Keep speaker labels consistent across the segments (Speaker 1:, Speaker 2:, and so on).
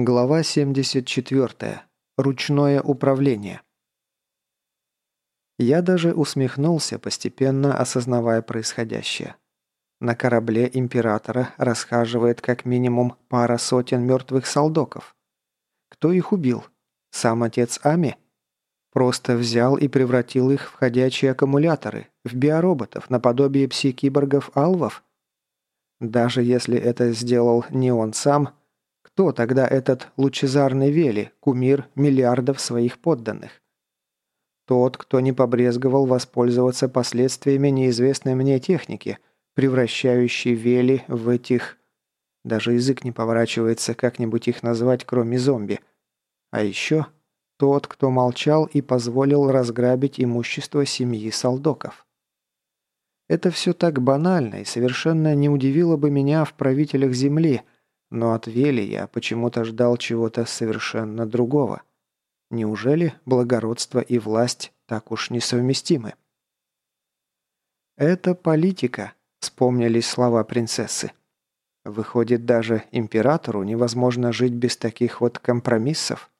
Speaker 1: Глава 74. Ручное управление. Я даже усмехнулся, постепенно осознавая происходящее. На корабле Императора расхаживает как минимум пара сотен мертвых солдоков. Кто их убил? Сам отец Ами? Просто взял и превратил их в ходячие аккумуляторы, в биороботов, наподобие пси-киборгов-алвов? Даже если это сделал не он сам – кто тогда этот лучезарный Вели, кумир миллиардов своих подданных? Тот, кто не побрезговал воспользоваться последствиями неизвестной мне техники, превращающей Вели в этих... Даже язык не поворачивается как-нибудь их назвать, кроме зомби. А еще тот, кто молчал и позволил разграбить имущество семьи солдоков. Это все так банально и совершенно не удивило бы меня в правителях Земли – но от Вели я почему-то ждал чего-то совершенно другого. Неужели благородство и власть так уж несовместимы? «Это политика», — вспомнились слова принцессы. «Выходит, даже императору невозможно жить без таких вот компромиссов?»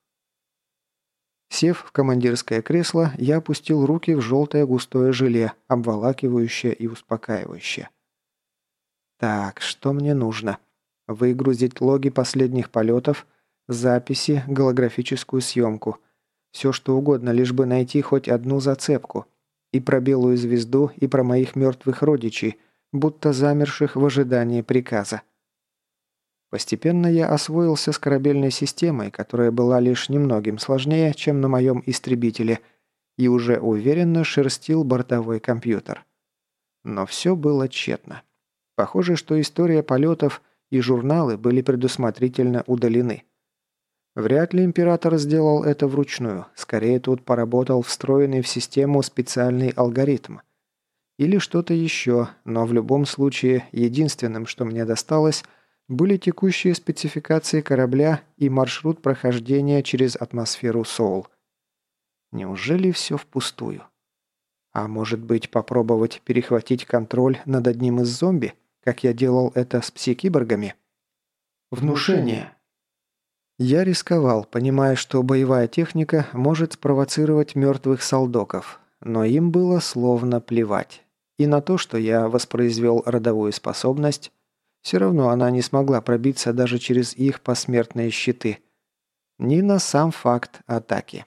Speaker 1: Сев в командирское кресло, я опустил руки в желтое густое желе, обволакивающее и успокаивающее. «Так, что мне нужно?» Выгрузить логи последних полетов, записи, голографическую съемку. Все что угодно, лишь бы найти хоть одну зацепку. И про белую звезду, и про моих мертвых родичей, будто замерших в ожидании приказа. Постепенно я освоился с корабельной системой, которая была лишь немногим сложнее, чем на моем истребителе, и уже уверенно шерстил бортовой компьютер. Но все было тщетно. Похоже, что история полетов и журналы были предусмотрительно удалены. Вряд ли император сделал это вручную, скорее тут поработал встроенный в систему специальный алгоритм. Или что-то еще, но в любом случае единственным, что мне досталось, были текущие спецификации корабля и маршрут прохождения через атмосферу Соул. Неужели все впустую? А может быть попробовать перехватить контроль над одним из зомби? Как я делал это с пси-киборгами? Внушение. Я рисковал, понимая, что боевая техника может спровоцировать мертвых солдоков, но им было словно плевать. И на то, что я воспроизвел родовую способность, все равно она не смогла пробиться даже через их посмертные щиты. Ни на сам факт атаки.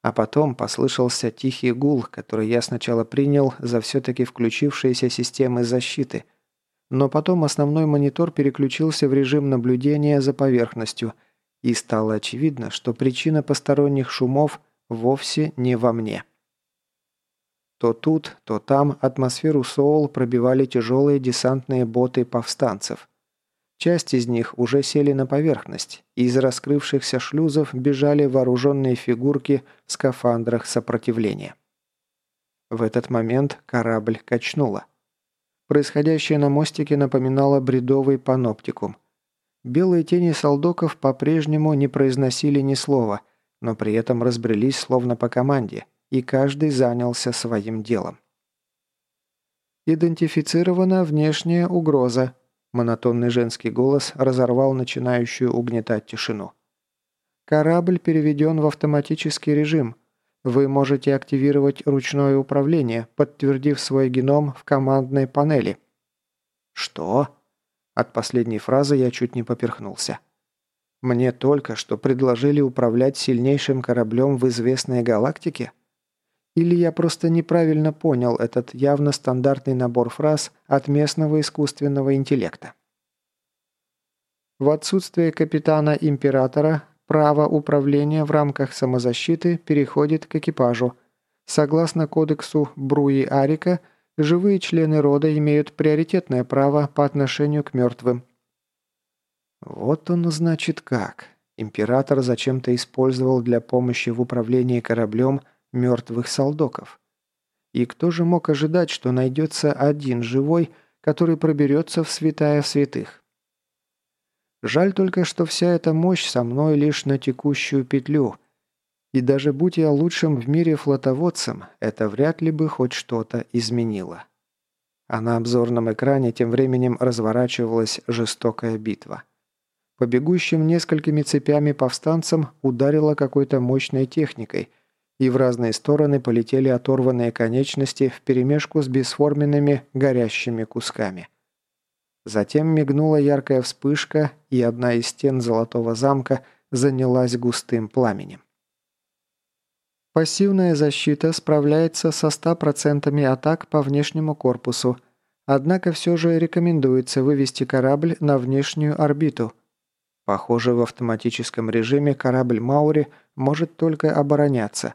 Speaker 1: А потом послышался тихий гул, который я сначала принял за все-таки включившиеся системы защиты – но потом основной монитор переключился в режим наблюдения за поверхностью, и стало очевидно, что причина посторонних шумов вовсе не во мне. То тут, то там атмосферу Соул пробивали тяжелые десантные боты повстанцев. Часть из них уже сели на поверхность, и из раскрывшихся шлюзов бежали вооруженные фигурки в скафандрах сопротивления. В этот момент корабль качнуло. Происходящее на мостике напоминало бредовый паноптикум. Белые тени солдоков по-прежнему не произносили ни слова, но при этом разбрелись словно по команде, и каждый занялся своим делом. «Идентифицирована внешняя угроза», – монотонный женский голос разорвал начинающую угнетать тишину. «Корабль переведен в автоматический режим – вы можете активировать ручное управление, подтвердив свой геном в командной панели». «Что?» От последней фразы я чуть не поперхнулся. «Мне только что предложили управлять сильнейшим кораблем в известной галактике?» Или я просто неправильно понял этот явно стандартный набор фраз от местного искусственного интеллекта? В отсутствие капитана-императора Право управления в рамках самозащиты переходит к экипажу. Согласно кодексу Бруи-Арика, живые члены рода имеют приоритетное право по отношению к мертвым. Вот он, значит, как. Император зачем-то использовал для помощи в управлении кораблем мертвых солдоков. И кто же мог ожидать, что найдется один живой, который проберется в святая святых? Жаль только, что вся эта мощь со мной лишь на текущую петлю. И даже будь я лучшим в мире флотоводцем, это вряд ли бы хоть что-то изменило. А на обзорном экране тем временем разворачивалась жестокая битва. По бегущим несколькими цепями повстанцам ударило какой-то мощной техникой, и в разные стороны полетели оторванные конечности вперемешку с бесформенными горящими кусками. Затем мигнула яркая вспышка, и одна из стен Золотого замка занялась густым пламенем. Пассивная защита справляется со 100% атак по внешнему корпусу, однако все же рекомендуется вывести корабль на внешнюю орбиту. Похоже, в автоматическом режиме корабль Маури может только обороняться,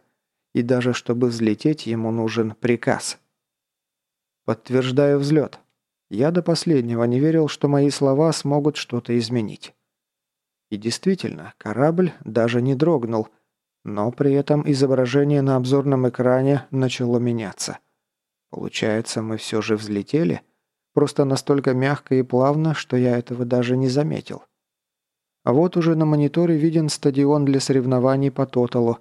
Speaker 1: и даже чтобы взлететь, ему нужен приказ. Подтверждаю взлет. Я до последнего не верил, что мои слова смогут что-то изменить. И действительно, корабль даже не дрогнул, но при этом изображение на обзорном экране начало меняться. Получается, мы все же взлетели? Просто настолько мягко и плавно, что я этого даже не заметил. А вот уже на мониторе виден стадион для соревнований по тоталу.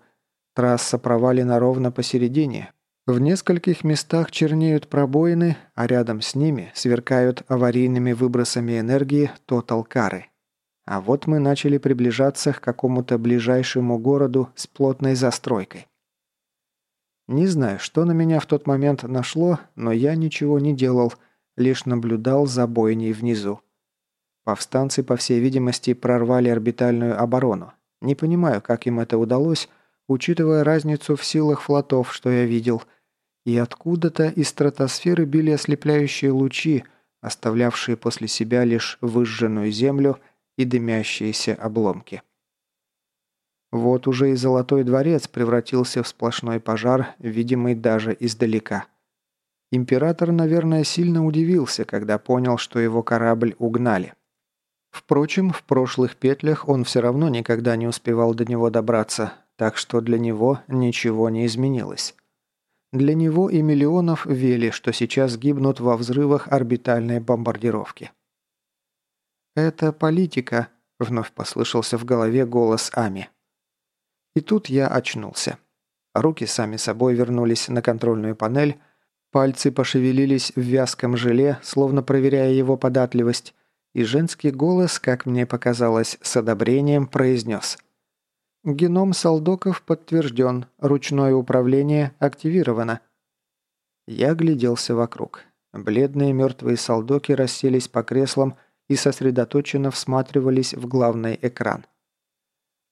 Speaker 1: Трасса провалена ровно посередине, в нескольких местах чернеют пробоины, а рядом с ними сверкают аварийными выбросами энергии тотал-кары. А вот мы начали приближаться к какому-то ближайшему городу с плотной застройкой. Не знаю, что на меня в тот момент нашло, но я ничего не делал, лишь наблюдал за бойней внизу. Повстанцы, по всей видимости, прорвали орбитальную оборону. Не понимаю, как им это удалось, учитывая разницу в силах флотов, что я видел, и откуда-то из стратосферы били ослепляющие лучи, оставлявшие после себя лишь выжженную землю и дымящиеся обломки. Вот уже и Золотой дворец превратился в сплошной пожар, видимый даже издалека. Император, наверное, сильно удивился, когда понял, что его корабль угнали. Впрочем, в прошлых петлях он все равно никогда не успевал до него добраться, так что для него ничего не изменилось. Для него и миллионов вели, что сейчас гибнут во взрывах орбитальной бомбардировки. «Это политика», – вновь послышался в голове голос Ами. И тут я очнулся. Руки сами собой вернулись на контрольную панель, пальцы пошевелились в вязком желе, словно проверяя его податливость, и женский голос, как мне показалось, с одобрением произнес – Геном солдоков подтвержден, ручное управление активировано. Я гляделся вокруг. Бледные мертвые солдоки расселись по креслам и сосредоточенно всматривались в главный экран.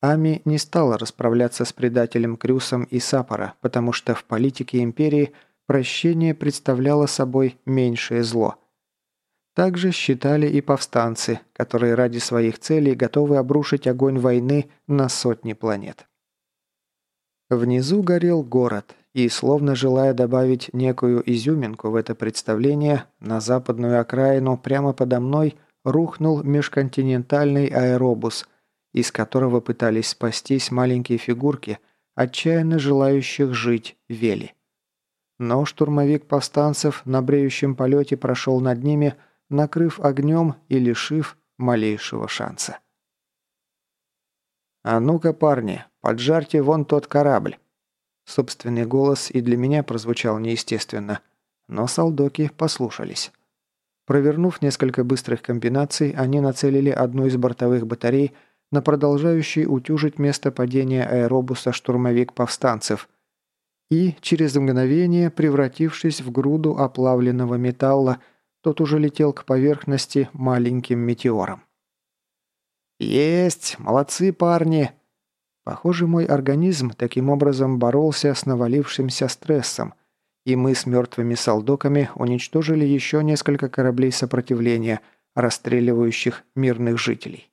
Speaker 1: Ами не стала расправляться с предателем Крюсом и Сапора, потому что в политике Империи прощение представляло собой меньшее зло – также считали и повстанцы, которые ради своих целей готовы обрушить огонь войны на сотни планет. Внизу горел город, и, словно желая добавить некую изюминку в это представление, на западную окраину прямо подо мной рухнул межконтинентальный аэробус, из которого пытались спастись маленькие фигурки, отчаянно желающих жить Вели. Но штурмовик повстанцев на бреющем полете прошел над ними – накрыв огнем и лишив малейшего шанса. «А ну-ка, парни, поджарьте вон тот корабль!» Собственный голос и для меня прозвучал неестественно, но солдоки послушались. Провернув несколько быстрых комбинаций, они нацелили одну из бортовых батарей на продолжающий утюжить место падения аэробуса штурмовик повстанцев и, через мгновение, превратившись в груду оплавленного металла, тот уже летел к поверхности маленьким метеором. «Есть! Молодцы, парни!» Похоже, мой организм таким образом боролся с навалившимся стрессом, и мы с мертвыми солдоками уничтожили еще несколько кораблей сопротивления, расстреливающих мирных жителей.